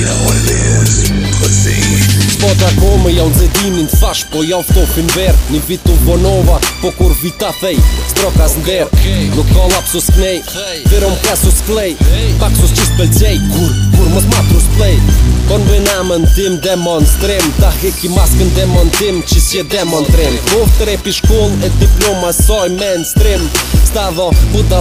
A po u lez, përsi S'fot akome, ja unë zedi njën s'fash Po ja unë stofin verë Një vitu vonova, po kur vita fej S'troka s'nderë, nuk ka lapësus knej Vërëm ka s'us flej, pak s'us Kur, kur më smatrus në tim demonstrim Ta heki maskën demontim që si e demontrim Poft të shkoll e diploma soj men strim Sta dho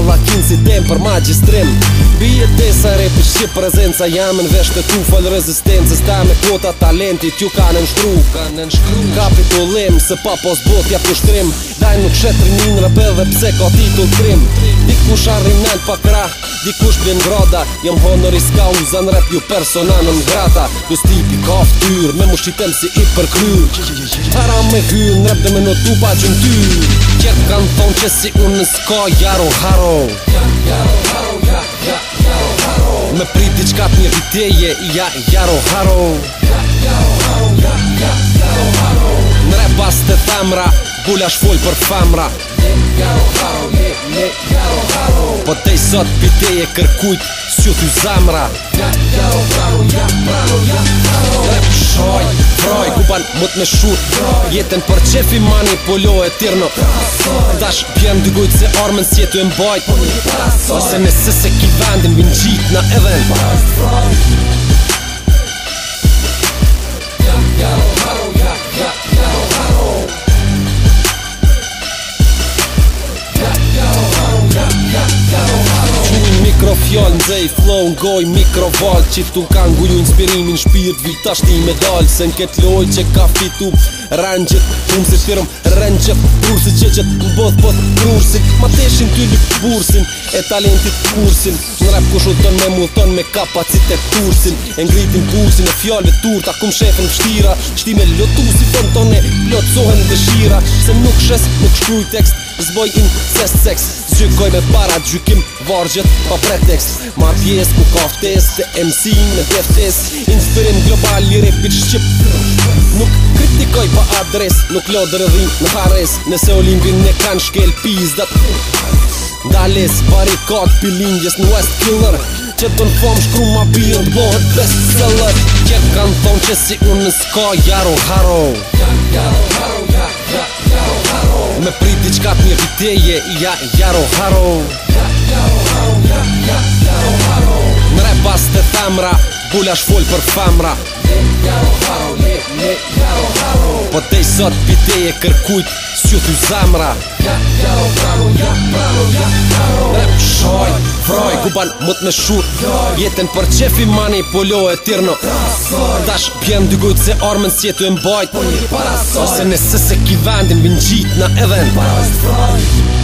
lakin si dem për magistrim Bije të sa rep shqip prezenca jam në vesh të tu Fëll rezistencës sta me kota talentit ju kanë nështru Kapitullim se pa posbotja botja shtrim nuk shetër një në rëbë dhe pse ka ti të trim Dik kush arrim në në pakra, dikush kush bjen në Jem honor i s'ka unë zanë rap ju persona në grata Ju s'tipi ka fëtyr, me mu shqitem si i përkryr Para me hy në rap dhe me në tu që gjën ty Kjetë kanë thonë që si unë në s'ka jaro haro Jaro haro Me prit i qkat një viteje ja, jaro haro Ja, jaro haro, ja, ja, jaro haro Gullash shpull për femra Nik jaro haro, nik jaro haro Po të i sot pite e kërkujt Së që thy zamra Nik jaro haro, nik jaro haro Mut me shur Jeten për qefi mani Po lo e tirno Dash pjem dy gujt se armen Sjetu e mbajt Ose nese se ki vendin Bin gjit na edhen fjallë në flow në goj mikrovald që tu ka ngullu inspirimin shpirt Vita tash ti medal se në ketë loj që ka fitu rrenqët unë si shpirëm rrenqët bursit që qëtë në bot bot brursit ma teshin ty lyk bursin e talentit kursin në rap kushu tën me mu tën me kapacitet kursin e ngritin kursin e fjallëve tur ta kum shefën fështira qëti me lotu si fën tën e lotsohen dëshira se nuk shes nuk shkruj tekst zboj in ses seks Gjykoj me para gjykim vargjet pa pretekst Ma pjes ku ka ftes se MC në deftes Instërim global i repit shqip Nuk kritikoj pa adres Nuk lodë rëdhin në hares Nese olimpin ne kanë shkel pizdat Dales, barikat, pilingjes në West Killer Që të në shkru ma bion, bëhet bestseller Që kanë thonë që si unë në s'ka jaru haro i i ja jaro haro Ja, jaro haro, ja, ja, jaro haro Në repas të thamra, bulla shfull për famra Ne, jaro haro, ne, ne, jaro haro Po të i sot piteje kërkujt, s'ju thuj zamra Ja, jaro haro, ja, praro, jaro Në kuban më të me shur Jetën për qefi mani, Polo e tirno Dash pjen dy se armën si e mbajt Ose nëse se ki vendin bin gjit në event Para